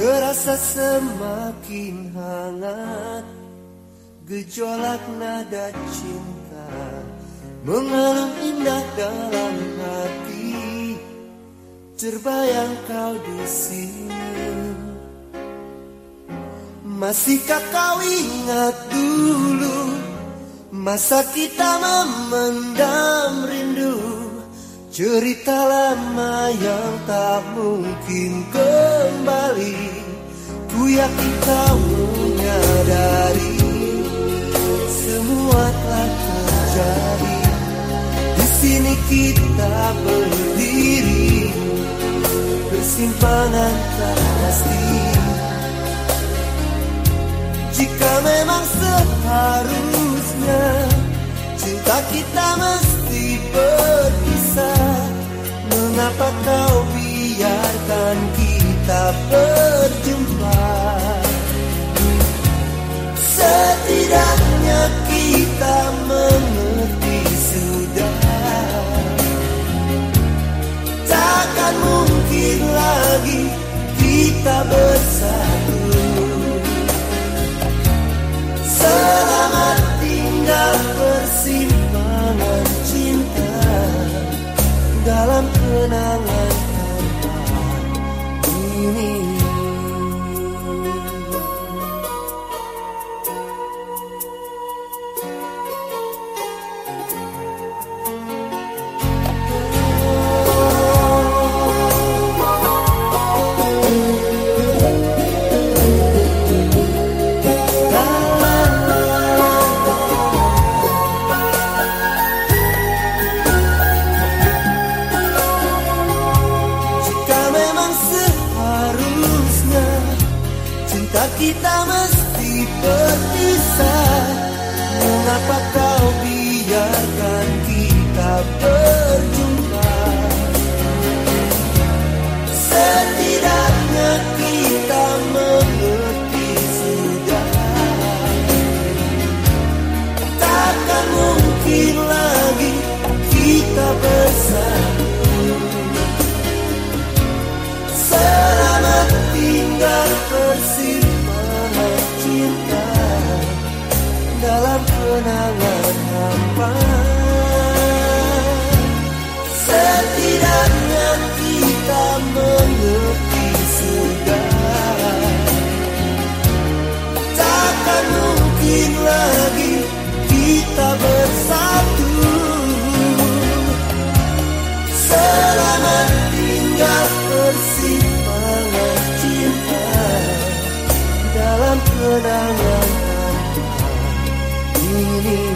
Terasa semakin hangat. Gejolak nada cinta Mengalun indah dalam hati. Terbayang kau di sini. Masihkah kau ingat dulu Masa kita memendam rindu? Cerita lama yang tak mungkin kembali Ku yakin kau menyadari Semua telah terjadi. Di sini kita berdiri Bersimpangan tak pasti Jika memang seharusnya Cinta kita mesti berpisah Setidaknya kita mengerti sudah. Takkan mungkin lagi kita bersatu. Selamat tinggal persimpangan cinta Dalam kenangan tempat ini Kita mesti berpisah? Mengapa kau biarkan kita berjumpa? Setidaknya kita mengerti sudah. Takkan mungkin lagi kita bersatu. Selamat tinggal persimpangan Dalam kenangan hampa. Setidaknya kita mengerti sudah. Takkan mungkin believe